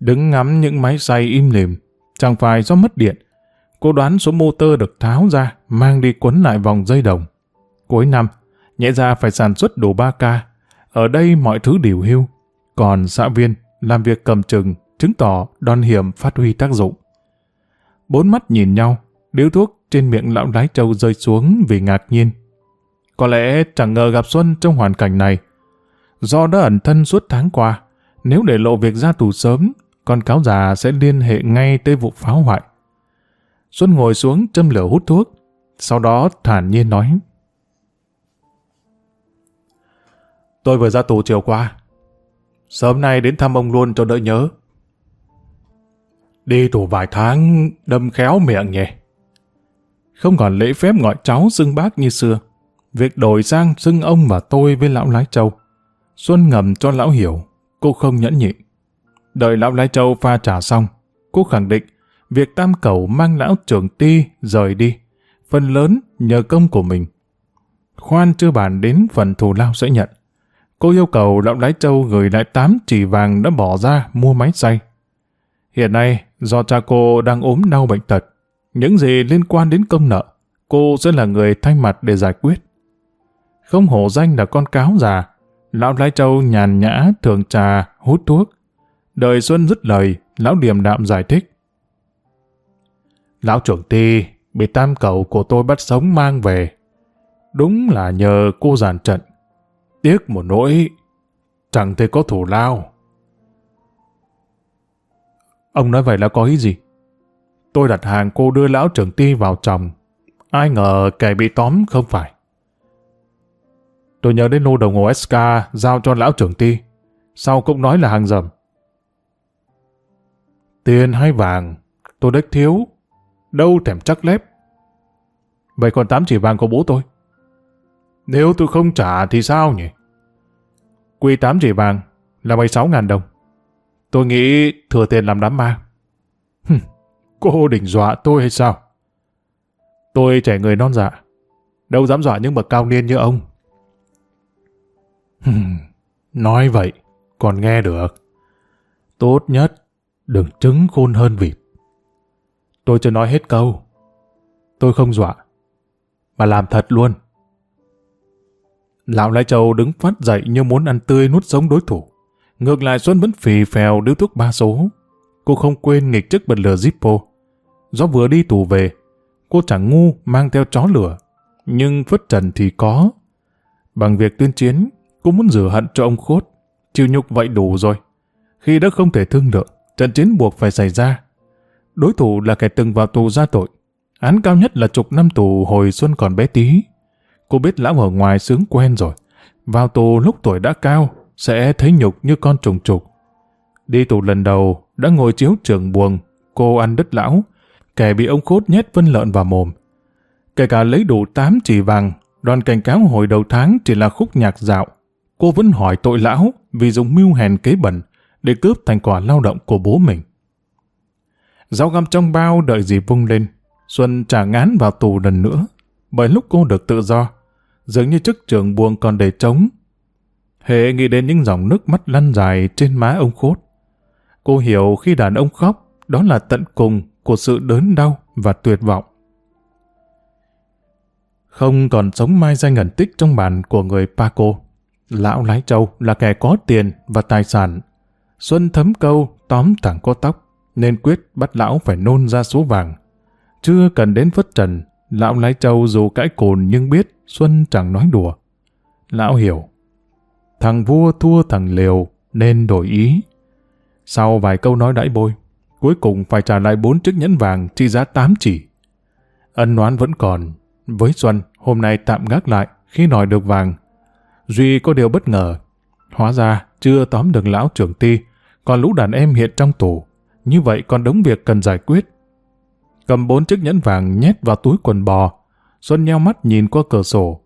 A: Đứng ngắm những máy xay im lìm, chẳng phải do mất điện. Cô đoán số motor được tháo ra, mang đi quấn lại vòng dây đồng. Cuối năm, nhẹ ra phải sản xuất đủ 3K. Ở đây mọi thứ điều hưu. Còn xã viên, làm việc cầm chừng, chứng tỏ đòn hiểm phát huy tác dụng. Bốn mắt nhìn nhau, điếu thuốc trên miệng lão lái trâu rơi xuống vì ngạc nhiên. Có lẽ chẳng ngờ gặp Xuân trong hoàn cảnh này. Do đã ẩn thân suốt tháng qua, nếu để lộ việc ra tù sớm, con cáo già sẽ liên hệ ngay tới vụ phá hoại. Xuân ngồi xuống châm lửa hút thuốc, sau đó thản nhiên nói. Tôi vừa ra tù chiều qua. Sớm nay đến thăm ông luôn cho đỡ nhớ. Đi tù vài tháng, đâm khéo miệng nhỉ. Không còn lễ phép gọi cháu xưng bác như xưa. Việc đổi sang xưng ông và tôi với lão lái châu. Xuân ngầm cho lão hiểu, cô không nhẫn nhịn. Đợi lão lái châu pha trà xong, cô khẳng định việc tam cầu mang lão trưởng ti rời đi, phần lớn nhờ công của mình. Khoan chưa bàn đến phần thù lao sẽ nhận. Cô yêu cầu lão lái châu gửi lại 8 chỉ vàng đã bỏ ra mua máy xay. Hiện nay, do cha cô đang ốm đau bệnh tật, những gì liên quan đến công nợ, cô sẽ là người thay mặt để giải quyết. Không hổ danh là con cáo già, lão lái châu nhàn nhã thường trà, hút thuốc. Đời Xuân dứt lời, lão điềm đạm giải thích. Lão trưởng ti bị tam cầu của tôi bắt sống mang về. Đúng là nhờ cô giàn trận. Tiếc một nỗi, chẳng thể có thủ lao. Ông nói vậy là có ý gì? Tôi đặt hàng cô đưa lão trưởng ti vào chồng. Ai ngờ kẻ bị tóm không phải. Tôi nhớ đến lô đồng hồ SK giao cho lão trưởng ti. Sau cũng nói là hàng dầm. Tiền hay vàng, tôi đếch thiếu. Đâu thèm chắc lép. Vậy còn tám chỉ vàng của bố tôi? Nếu tôi không trả thì sao nhỉ? Quy tám chỉ vàng là 76 ngàn đồng. Tôi nghĩ thừa tiền làm đám ma. cô định dọa tôi hay sao? Tôi trẻ người non dạ. Đâu dám dọa những bậc cao niên như ông. Nói vậy, còn nghe được. Tốt nhất, đừng trứng khôn hơn vịt. Tôi chưa nói hết câu. Tôi không dọa, mà làm thật luôn. Lão Lai Châu đứng phát dậy như muốn ăn tươi nuốt sống đối thủ. Ngược lại Xuân vẫn phì phèo điếu thuốc ba số. Cô không quên nghịch chức bật lửa Zippo. Do vừa đi tù về, cô chẳng ngu mang theo chó lửa. Nhưng phất trần thì có. Bằng việc tuyên chiến, cô muốn rửa hận cho ông Khốt. Chịu nhục vậy đủ rồi. Khi đã không thể thương lượng, trận chiến buộc phải xảy ra. Đối thủ là kẻ từng vào tù ra tội. Án cao nhất là chục năm tù hồi xuân còn bé tí. Cô biết lão ở ngoài sướng quen rồi. Vào tù lúc tuổi đã cao, sẽ thấy nhục như con trùng trục. Đi tù lần đầu, đã ngồi chiếu trường buồng, cô ăn đứt lão, kẻ bị ông khốt nhét vân lợn vào mồm. Kể cả lấy đủ 8 chỉ vàng, đoàn cảnh cáo hồi đầu tháng chỉ là khúc nhạc dạo. Cô vẫn hỏi tội lão vì dùng mưu hèn kế bẩn để cướp thành quả lao động của bố mình. Dao găm trong bao đợi gì vung lên, Xuân trả ngán vào tù lần nữa, bởi lúc cô được tự do, dường như chức trưởng buông còn để trống. Hệ nghĩ đến những dòng nước mắt lăn dài trên má ông khốt. Cô hiểu khi đàn ông khóc, đó là tận cùng của sự đớn đau và tuyệt vọng. Không còn sống mai danh ẩn tích trong bàn của người Paco. Lão lái trâu là kẻ có tiền và tài sản. Xuân thấm câu, tóm thẳng có tóc, nên quyết bắt lão phải nôn ra số vàng. Chưa cần đến phất trần, lão lái trâu dù cãi cồn nhưng biết Xuân chẳng nói đùa. Lão hiểu, thằng vua thua thằng liều nên đổi ý. Sau vài câu nói đãi bôi, cuối cùng phải trả lại bốn chiếc nhẫn vàng trị giá 8 chỉ. Ân oán vẫn còn, với Xuân hôm nay tạm gác lại khi nói được vàng. Duy có điều bất ngờ, hóa ra chưa tóm được lão trưởng ti, còn lũ đàn em hiện trong tù. Như vậy còn đống việc cần giải quyết. Cầm bốn chiếc nhẫn vàng nhét vào túi quần bò, Xuân nheo mắt nhìn qua cửa sổ.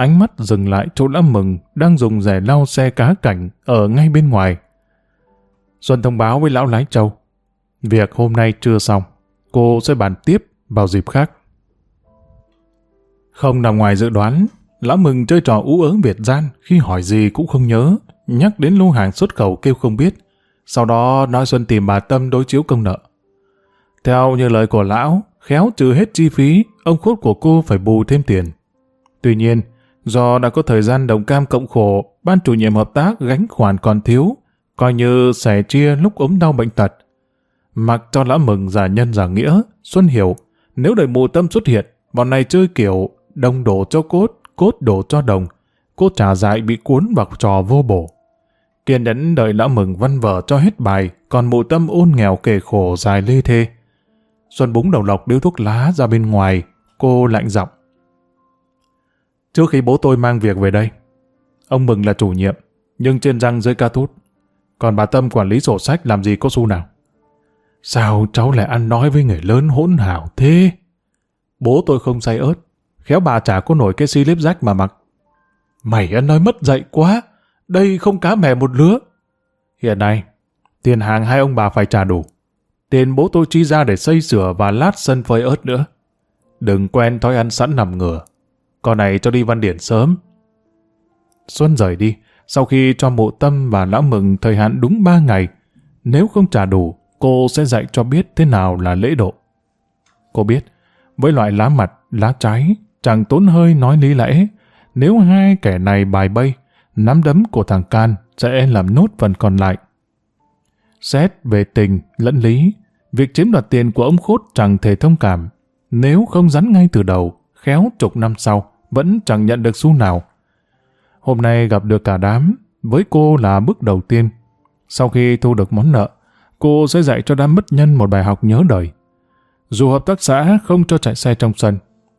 A: Ánh mắt dừng lại chỗ lã mừng đang dùng rẻ lau xe cá cảnh ở ngay bên ngoài. Xuân thông báo với lão lái châu. Việc hôm nay chưa xong, cô sẽ bàn tiếp vào dịp khác. Không nằm ngoài dự đoán, lão mừng chơi trò ú ớ Việt gian khi hỏi gì cũng không nhớ, nhắc đến lô hàng xuất khẩu kêu không biết. Sau đó nói Xuân tìm bà Tâm đối chiếu công nợ. Theo như lời của lão, khéo trừ hết chi phí, ông khốt của cô phải bù thêm tiền. Tuy nhiên, do đã có thời gian đồng cam cộng khổ, ban chủ nhiệm hợp tác gánh khoản còn thiếu, coi như sẻ chia lúc ốm đau bệnh tật. Mặc cho lã mừng giả nhân giả nghĩa, Xuân hiểu, nếu đợi mù tâm xuất hiện, bọn này chơi kiểu đồng đổ cho cốt, cốt đổ cho đồng, cốt trả dại bị cuốn vào trò vô bổ. Kiên nhẫn đợi lão mừng văn vở cho hết bài, còn mụ tâm ôn nghèo kề khổ dài lê thê. Xuân búng đầu lọc điếu thuốc lá ra bên ngoài, cô lạnh giọng. Trước khi bố tôi mang việc về đây, ông Mừng là chủ nhiệm, nhưng trên răng dưới ca tút. Còn bà Tâm quản lý sổ sách làm gì có xu nào? Sao cháu lại ăn nói với người lớn hỗn hảo thế? Bố tôi không say ớt, khéo bà chả có nổi cái slip rách mà mặc. Mày ăn nói mất dạy quá, đây không cá mè một lứa. Hiện nay, tiền hàng hai ông bà phải trả đủ. Tiền bố tôi chi ra để xây sửa và lát sân phơi ớt nữa. Đừng quen thói ăn sẵn nằm ngửa. Con này cho đi văn điển sớm. Xuân rời đi, sau khi cho mộ tâm và lão mừng thời hạn đúng ba ngày. Nếu không trả đủ, cô sẽ dạy cho biết thế nào là lễ độ. Cô biết, với loại lá mặt, lá trái, chẳng tốn hơi nói lý lẽ. Nếu hai kẻ này bài bay, nắm đấm của thằng Can sẽ làm nốt phần còn lại. Xét về tình, lẫn lý, việc chiếm đoạt tiền của ông Khốt chẳng thể thông cảm. Nếu không rắn ngay từ đầu, khéo chục năm sau, vẫn chẳng nhận được xu nào. Hôm nay gặp được cả đám, với cô là bước đầu tiên. Sau khi thu được món nợ, cô sẽ dạy cho đám mất nhân một bài học nhớ đời. Dù hợp tác xã không cho chạy xe trong sân,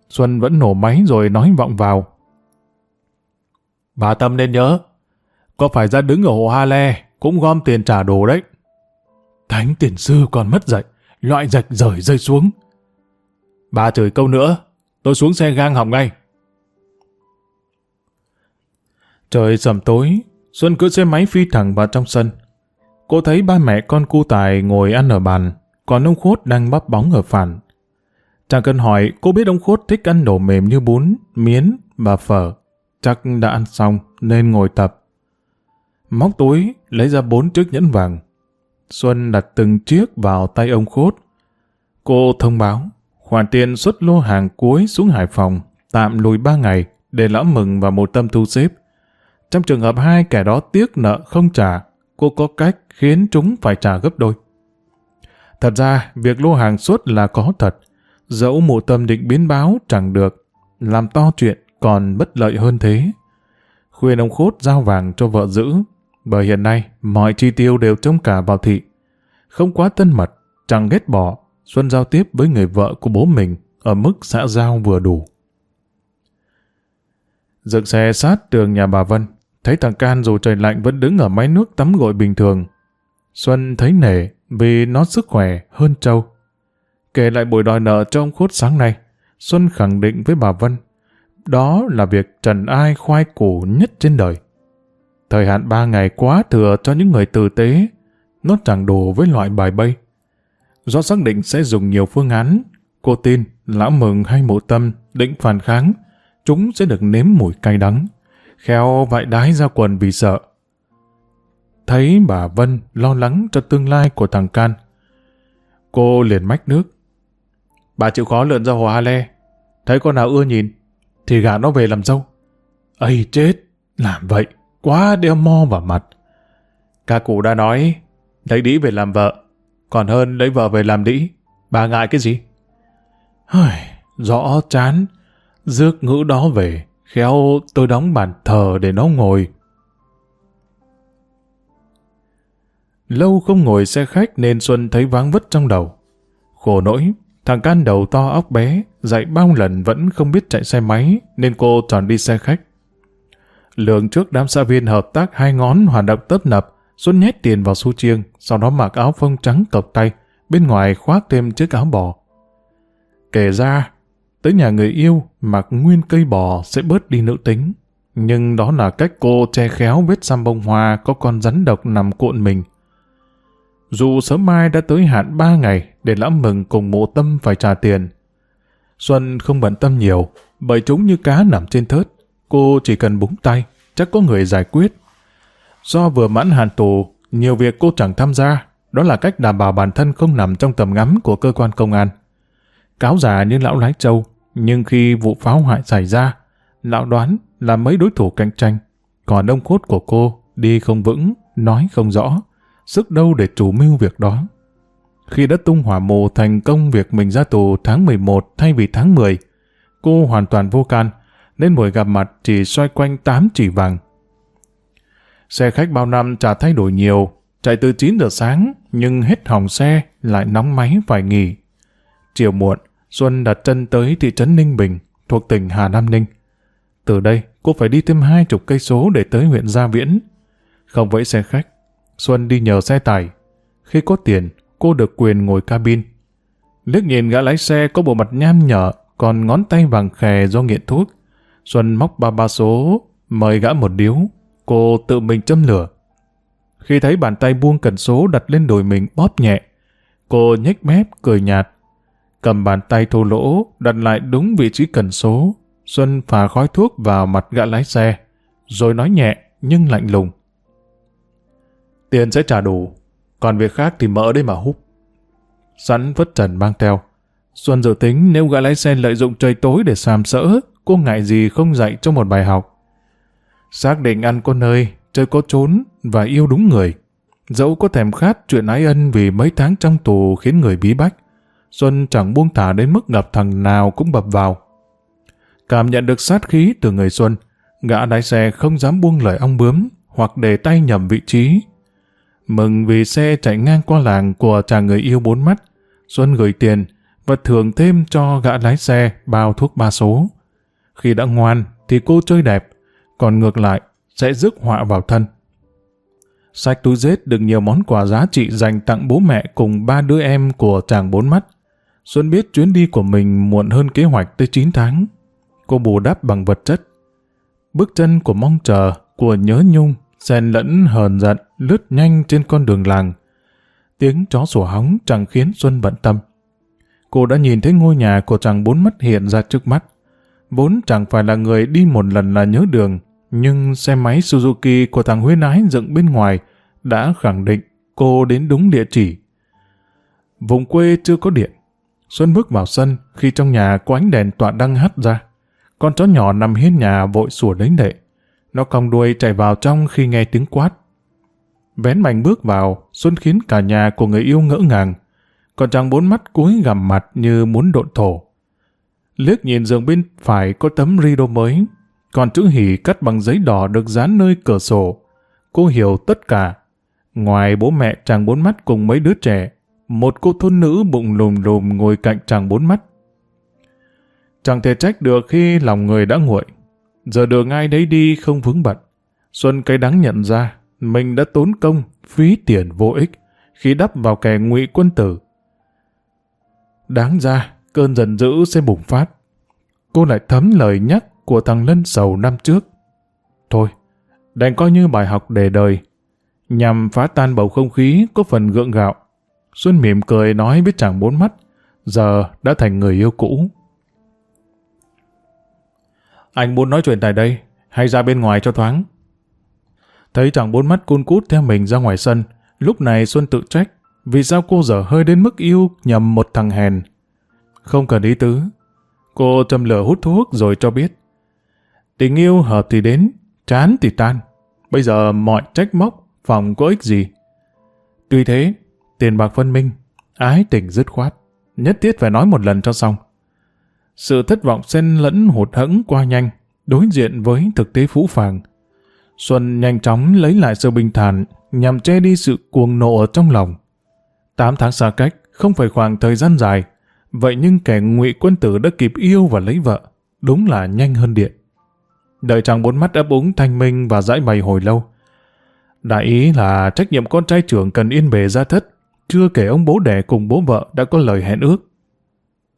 A: Xuân vẫn nổ máy rồi nói vọng vào. Bà Tâm nên nhớ, có phải ra đứng ở hồ Ha Le cũng gom tiền trả đồ đấy. Thánh tiền sư còn mất dậy, loại rạch rời rơi xuống. Bà chửi câu nữa, tôi xuống xe gang hỏng ngay. Trời sầm tối, Xuân cưỡi xe máy phi thẳng vào trong sân. Cô thấy ba mẹ con cu tài ngồi ăn ở bàn, còn ông Khốt đang bắp bóng ở phản. Chẳng cần hỏi, cô biết ông Khốt thích ăn đồ mềm như bún, miến và phở. Chắc đã ăn xong nên ngồi tập. Móc túi, lấy ra bốn chiếc nhẫn vàng. Xuân đặt từng chiếc vào tay ông Khốt. Cô thông báo, khoản tiền xuất lô hàng cuối xuống Hải Phòng, tạm lùi ba ngày để lão mừng và một tâm thu xếp. Trong trường hợp hai kẻ đó tiếc nợ không trả, cô có cách khiến chúng phải trả gấp đôi. Thật ra, việc lô hàng suốt là có thật. Dẫu mụ tâm định biến báo chẳng được, làm to chuyện còn bất lợi hơn thế. khuyên ông Khốt giao vàng cho vợ giữ, bởi hiện nay mọi chi tiêu đều trông cả vào thị. Không quá thân mật, chẳng ghét bỏ, Xuân giao tiếp với người vợ của bố mình ở mức xã giao vừa đủ. Dựng xe sát tường nhà bà Vân, thấy thằng Can dù trời lạnh vẫn đứng ở máy nước tắm gội bình thường. Xuân thấy nể vì nó sức khỏe hơn Châu. Kể lại buổi đòi nợ cho ông Khốt sáng nay, Xuân khẳng định với bà Vân, đó là việc trần ai khoai củ nhất trên đời. Thời hạn ba ngày quá thừa cho những người tử tế, nó chẳng đủ với loại bài bay. Do xác định sẽ dùng nhiều phương án, cô tin lão mừng hay mộ tâm định phản kháng, chúng sẽ được nếm mùi cay đắng. Khéo vại đái ra quần vì sợ. Thấy bà Vân lo lắng cho tương lai của thằng Can. Cô liền mách nước. Bà chịu khó lượn ra hồ Hà Le. Thấy con nào ưa nhìn, thì gả nó về làm dâu. Ây chết, làm vậy, quá đeo mo vào mặt. Ca cụ đã nói, lấy đĩ về làm vợ, còn hơn lấy vợ về làm đĩ. Bà ngại cái gì? Hời, rõ chán, rước ngữ đó về, khéo tôi đóng bàn thờ để nó ngồi. Lâu không ngồi xe khách nên Xuân thấy váng vất trong đầu. Khổ nỗi, thằng can đầu to óc bé, dạy bao lần vẫn không biết chạy xe máy nên cô chọn đi xe khách. Lượng trước đám xã viên hợp tác hai ngón hoạt động tấp nập, Xuân nhét tiền vào su chiêng, sau đó mặc áo phông trắng cộc tay, bên ngoài khoác thêm chiếc áo bò. Kể ra, tới nhà người yêu mặc nguyên cây bò sẽ bớt đi nữ tính. Nhưng đó là cách cô che khéo vết xăm bông hoa có con rắn độc nằm cuộn mình. Dù sớm mai đã tới hạn ba ngày để lão mừng cùng mộ tâm phải trả tiền. Xuân không bận tâm nhiều, bởi chúng như cá nằm trên thớt. Cô chỉ cần búng tay, chắc có người giải quyết. Do vừa mãn hạn tù, nhiều việc cô chẳng tham gia, đó là cách đảm bảo bản thân không nằm trong tầm ngắm của cơ quan công an. Cáo già như lão lái châu, nhưng khi vụ pháo hoại xảy ra, lão đoán là mấy đối thủ cạnh tranh. Còn ông cốt của cô đi không vững, nói không rõ, sức đâu để chủ mưu việc đó. Khi đã tung hỏa mù thành công việc mình ra tù tháng 11 thay vì tháng 10, cô hoàn toàn vô can, nên buổi gặp mặt chỉ xoay quanh 8 chỉ vàng. Xe khách bao năm chả thay đổi nhiều, chạy từ 9 giờ sáng, nhưng hết hỏng xe, lại nóng máy phải nghỉ. Chiều muộn, Xuân đặt chân tới thị trấn Ninh Bình, thuộc tỉnh Hà Nam Ninh. Từ đây, cô phải đi thêm hai chục cây số để tới huyện Gia Viễn. Không với xe khách, Xuân đi nhờ xe tải. Khi có tiền, cô được quyền ngồi cabin. Liếc nhìn gã lái xe có bộ mặt nham nhở, còn ngón tay vàng khè do nghiện thuốc. Xuân móc ba ba số, mời gã một điếu. Cô tự mình châm lửa. Khi thấy bàn tay buông cần số đặt lên đồi mình bóp nhẹ, cô nhếch mép cười nhạt. Cầm bàn tay thô lỗ đặt lại đúng vị trí cần số. Xuân phà khói thuốc vào mặt gã lái xe, rồi nói nhẹ nhưng lạnh lùng. Tiền sẽ trả đủ, còn việc khác thì mỡ đấy mà hút. Sẵn vất trần mang theo. Xuân dự tính nếu gã lái xe lợi dụng trời tối để sàm sỡ, cô ngại gì không dạy cho một bài học. Xác định ăn có nơi, chơi có trốn và yêu đúng người. Dẫu có thèm khát chuyện ái ân vì mấy tháng trong tù khiến người bí bách, Xuân chẳng buông thả đến mức gặp thằng nào cũng bập vào. Cảm nhận được sát khí từ người Xuân, gã lái xe không dám buông lời ong bướm hoặc để tay nhầm vị trí Mừng vì xe chạy ngang qua làng của chàng người yêu bốn mắt. Xuân gửi tiền và thưởng thêm cho gã lái xe bao thuốc ba số. Khi đã ngoan thì cô chơi đẹp, còn ngược lại sẽ rước họa vào thân. Sách túi rết được nhiều món quà giá trị dành tặng bố mẹ cùng ba đứa em của chàng bốn mắt. Xuân biết chuyến đi của mình muộn hơn kế hoạch tới 9 tháng. Cô bù đắp bằng vật chất. Bước chân của mong chờ, của nhớ nhung xen lẫn hờn giận lướt nhanh trên con đường làng. Tiếng chó sủa hóng chẳng khiến Xuân bận tâm. Cô đã nhìn thấy ngôi nhà của chàng bốn mắt hiện ra trước mắt. Vốn chẳng phải là người đi một lần là nhớ đường, nhưng xe máy Suzuki của thằng Huyên Ái dựng bên ngoài đã khẳng định cô đến đúng địa chỉ. Vùng quê chưa có điện. Xuân bước vào sân khi trong nhà có ánh đèn tọa đăng hắt ra. Con chó nhỏ nằm hiên nhà vội sủa lấy đệ. Nó cong đuôi chạy vào trong khi nghe tiếng quát. Vén mạnh bước vào, Xuân khiến cả nhà của người yêu ngỡ ngàng. Còn chàng bốn mắt cúi gằm mặt như muốn độn thổ. Liếc nhìn giường bên phải có tấm rido mới. còn chữ hỉ cắt bằng giấy đỏ được dán nơi cửa sổ. Cô hiểu tất cả. Ngoài bố mẹ chàng bốn mắt cùng mấy đứa trẻ, một cô thôn nữ bụng lùm lùm ngồi cạnh chàng bốn mắt. Chẳng thể trách được khi lòng người đã nguội. Giờ đường ai đấy đi không vướng bận. Xuân cái đáng nhận ra mình đã tốn công, phí tiền vô ích khi đắp vào kẻ ngụy quân tử. Đáng ra, cơn giận dữ sẽ bùng phát. Cô lại thấm lời nhắc của thằng Lân Sầu năm trước. Thôi, đành coi như bài học để đời. Nhằm phá tan bầu không khí có phần gượng gạo. Xuân mỉm cười nói với chàng bốn mắt, giờ đã thành người yêu cũ. Anh muốn nói chuyện tại đây, hay ra bên ngoài cho thoáng? Thấy chàng bốn mắt cun cút theo mình ra ngoài sân, lúc này Xuân tự trách, vì sao cô dở hơi đến mức yêu nhầm một thằng hèn. Không cần ý tứ. Cô châm lửa hút thuốc rồi cho biết. Tình yêu hợp thì đến, chán thì tan. Bây giờ mọi trách móc, phòng có ích gì. Tuy thế, tiền bạc phân minh, ái tình dứt khoát, nhất thiết phải nói một lần cho xong. Sự thất vọng xen lẫn hụt hẫng qua nhanh, đối diện với thực tế phũ phàng. Xuân nhanh chóng lấy lại sự bình thản nhằm che đi sự cuồng nộ ở trong lòng. Tám tháng xa cách không phải khoảng thời gian dài, vậy nhưng kẻ ngụy quân tử đã kịp yêu và lấy vợ, đúng là nhanh hơn điện. Đợi chàng bốn mắt ấp úng thanh minh và giải bày hồi lâu. Đại ý là trách nhiệm con trai trưởng cần yên bề ra thất, chưa kể ông bố đẻ cùng bố vợ đã có lời hẹn ước.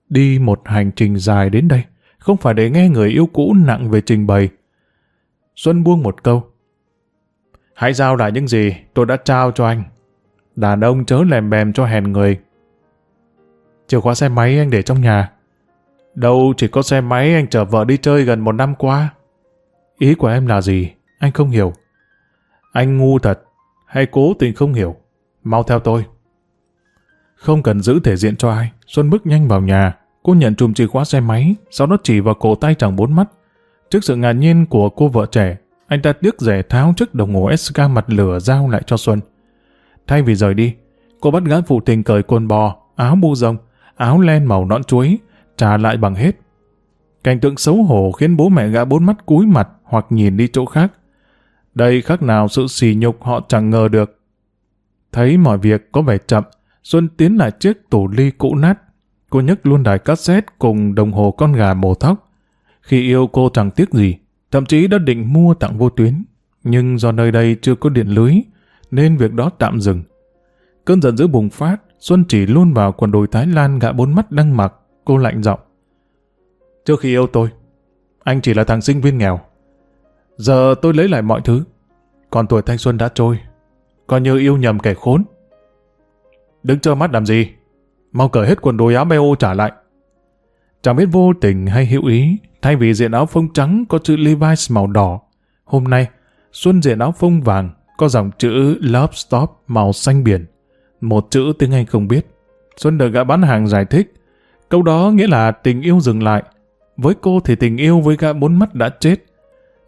A: Đi một hành trình dài đến đây, không phải để nghe người yêu cũ nặng về trình bày. Xuân buông một câu. Hãy giao lại những gì tôi đã trao cho anh. Đàn ông chớ lèm bèm cho hèn người. Chìa khóa xe máy anh để trong nhà. Đâu chỉ có xe máy anh chở vợ đi chơi gần một năm qua. Ý của em là gì? Anh không hiểu. Anh ngu thật, hay cố tình không hiểu. Mau theo tôi. Không cần giữ thể diện cho ai, Xuân bước nhanh vào nhà. Cô nhận chùm chìa khóa xe máy, sau đó chỉ vào cổ tay chẳng bốn mắt. Trước sự ngạc nhiên của cô vợ trẻ, anh ta tiếc rẻ tháo chiếc đồng hồ SK mặt lửa giao lại cho Xuân. Thay vì rời đi, cô bắt gã phụ tình cởi quần bò, áo bu rông, áo len màu nõn chuối, trả lại bằng hết. Cảnh tượng xấu hổ khiến bố mẹ gã bốn mắt cúi mặt hoặc nhìn đi chỗ khác. Đây khác nào sự sỉ nhục họ chẳng ngờ được. Thấy mọi việc có vẻ chậm, Xuân tiến lại chiếc tủ ly cũ nát. Cô nhấc luôn đài cassette cùng đồng hồ con gà màu tóc. Khi yêu cô chẳng tiếc gì, thậm chí đã định mua tặng vô tuyến. Nhưng do nơi đây chưa có điện lưới, nên việc đó tạm dừng. Cơn giận dữ bùng phát, Xuân chỉ luôn vào quần đùi Thái Lan gã bốn mắt đang mặc, cô lạnh giọng. Trước khi yêu tôi, anh chỉ là thằng sinh viên nghèo. Giờ tôi lấy lại mọi thứ, còn tuổi thanh xuân đã trôi, coi như yêu nhầm kẻ khốn. Đứng trơ mắt làm gì? Mau cởi hết quần đùi áo BO trả lại. Chẳng biết vô tình hay hữu ý, thay vì diện áo phông trắng có chữ Levi's màu đỏ, hôm nay Xuân diện áo phông vàng có dòng chữ Love Stop màu xanh biển. Một chữ tiếng Anh không biết. Xuân được gã bán hàng giải thích. Câu đó nghĩa là tình yêu dừng lại. Với cô thì tình yêu với gã bốn mắt đã chết.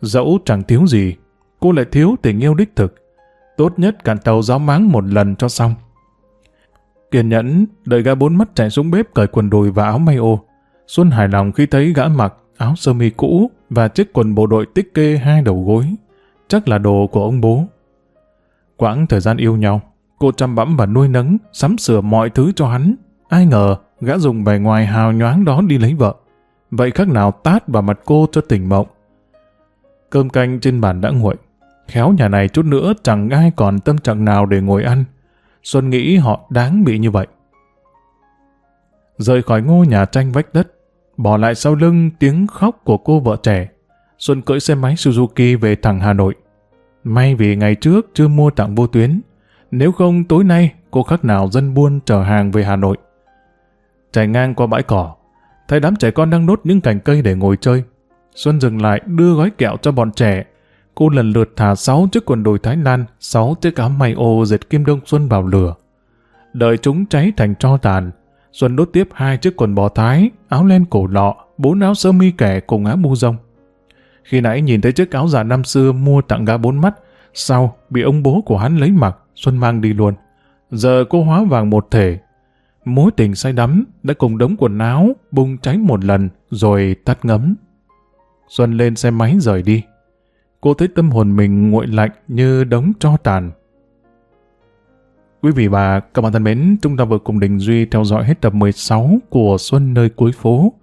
A: Dẫu chẳng thiếu gì, cô lại thiếu tình yêu đích thực. Tốt nhất cản tàu giáo máng một lần cho xong. Kiên nhẫn, đợi gã bốn mắt chạy xuống bếp cởi quần đùi và áo may ô. Xuân hài lòng khi thấy gã mặc áo sơ mi cũ và chiếc quần bộ đội tích kê hai đầu gối. Chắc là đồ của ông bố. Quãng thời gian yêu nhau, cô chăm bẵm và nuôi nấng, sắm sửa mọi thứ cho hắn. Ai ngờ, gã dùng bề ngoài hào nhoáng đó đi lấy vợ. Vậy khác nào tát vào mặt cô cho tỉnh mộng. Cơm canh trên bàn đã nguội. Khéo nhà này chút nữa chẳng ai còn tâm trạng nào để ngồi ăn. Xuân nghĩ họ đáng bị như vậy. Rời khỏi ngôi nhà tranh vách đất, bỏ lại sau lưng tiếng khóc của cô vợ trẻ. Xuân cưỡi xe máy Suzuki về thẳng Hà Nội. May vì ngày trước chưa mua tặng vô tuyến, nếu không tối nay cô khác nào dân buôn chở hàng về Hà Nội. Chạy ngang qua bãi cỏ, thấy đám trẻ con đang đốt những cành cây để ngồi chơi. Xuân dừng lại đưa gói kẹo cho bọn trẻ. Cô lần lượt thả 6 chiếc quần đùi Thái Lan, 6 chiếc áo may ô dệt kim đông xuân vào lửa. Đợi chúng cháy thành tro tàn, Xuân đốt tiếp hai chiếc quần bò Thái, áo len cổ lọ, bốn áo sơ mi kẻ cùng áo mu rông. Khi nãy nhìn thấy chiếc áo già năm xưa mua tặng gã bốn mắt, sau bị ông bố của hắn lấy mặc, Xuân mang đi luôn. Giờ cô hóa vàng một thể. Mối tình say đắm đã cùng đống quần áo bung cháy một lần rồi tắt ngấm. Xuân lên xe máy rời đi. Cô thấy tâm hồn mình nguội lạnh như đống tro tàn. Quý vị và các bạn thân mến, chúng ta vừa cùng Đình Duy theo dõi hết tập 16 của Xuân nơi cuối phố.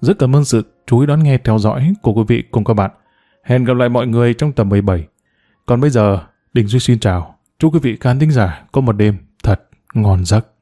A: Rất cảm ơn sự chú ý đón nghe theo dõi của quý vị cùng các bạn. Hẹn gặp lại mọi người trong tập 17. Còn bây giờ, Đình Duy xin chào. Chúc quý vị khán thính giả có một đêm thật ngon giấc.